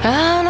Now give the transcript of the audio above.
I'm